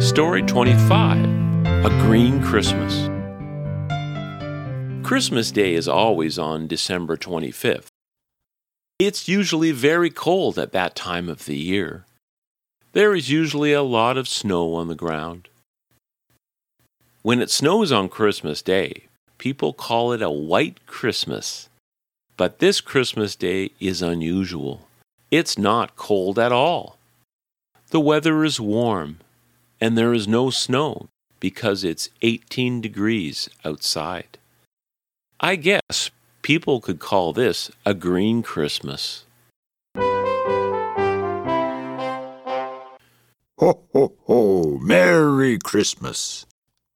Story 25 A Green Christmas. Christmas Day is always on December 25th. It's usually very cold at that time of the year. There is usually a lot of snow on the ground. When it snows on Christmas Day, people call it a white Christmas. But this Christmas Day is unusual. It's not cold at all. The weather is warm, and there is no snow because it's 18 degrees outside. I guess people could call this a green Christmas. Ho, ho, ho! Merry Christmas!